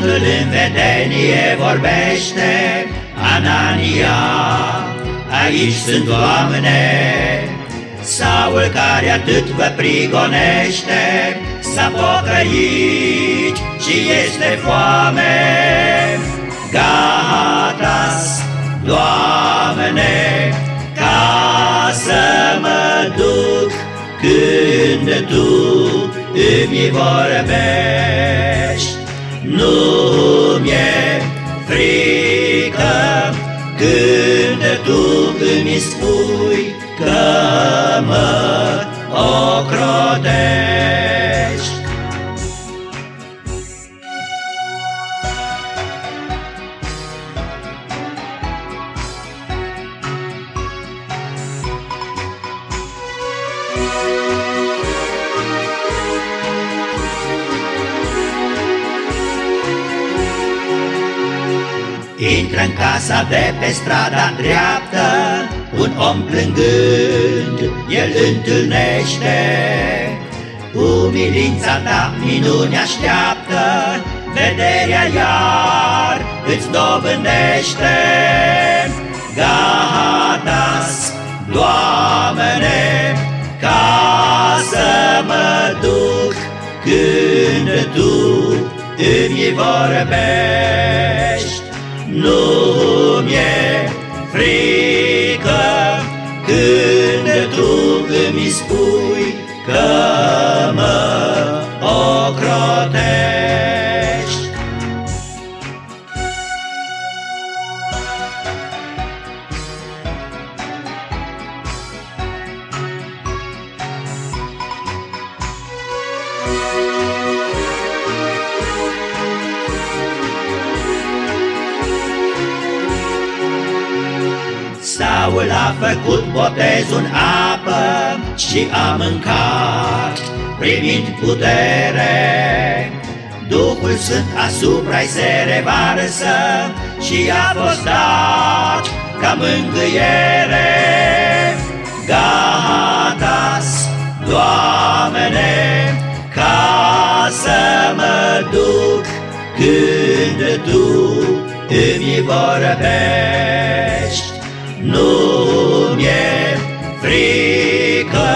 Domnul în vedenie vorbește, Anania, aici sunt, Doamne! Saul care atât vă prigonește, S-a pocăit și este foame, gata Doamne! Ca să mă duc când Tu îmi vorbești. Nu mi-e frică când Tu îmi spui că mă ocrotești. Intră în casa de pe strada dreaptă, Un om plângând, el întâlnește. Umilința ta minune așteaptă, Vederea iar îți dobândește. Gata-s, Doamne, ca să mă duc Când Tu îmi vorbești. Nu mi-e frică când tu îmi spui că mă ocrotești. Saul a făcut botezul în apă și a mâncat, primind putere. Duhul Sfânt asupra-i se revarsă și a fost dat ca mângâiere. Gata-s, Doamne, ca să mă duc când Tu îmi vorbești. Nu mi-e frică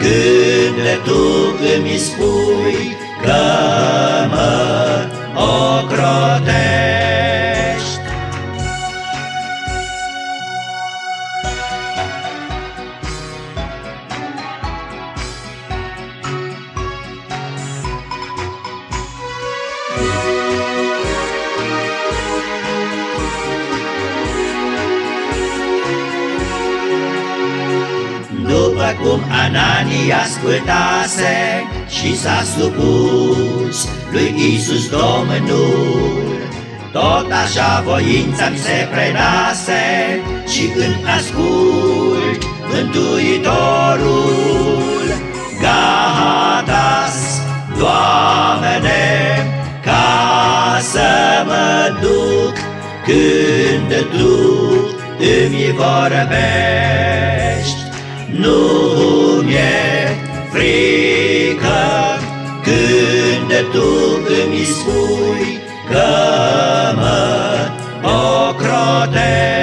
când tu îmi spui că mă cum Anania ascultase și s-a supus lui Isus Domnul, tot așa voința mi se predase și când ascult Mântuitorul, gata Doamne, ca să mă duc când Tu îmi vorbești. Nu mi-e frică când tu îmi spui că mă ocrotești.